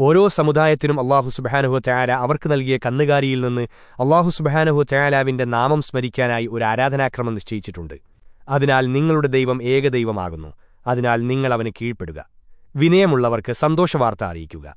ഓരോ സമുദായത്തിനും അള്ളാഹു സുബഹാനഹു ചായാല അവർക്ക് നൽകിയ കന്നുകാലിയിൽ നിന്ന് അള്ളാഹു സുബഹാനഹു ചായാലാവിന്റെ നാമം സ്മരിക്കാനായി ഒരു ആരാധനാക്രമം നിശ്ചയിച്ചിട്ടുണ്ട്. അതിനാൽ നിങ്ങളുടെ ദൈവം ഏകദൈവമാകുന്നു അതിനാൽ നിങ്ങൾ അവന് കീഴ്പ്പെടുക. വിനയമുള്ളവർക്ക് സന്തോഷവാർത്ത അറിയിക്കുക.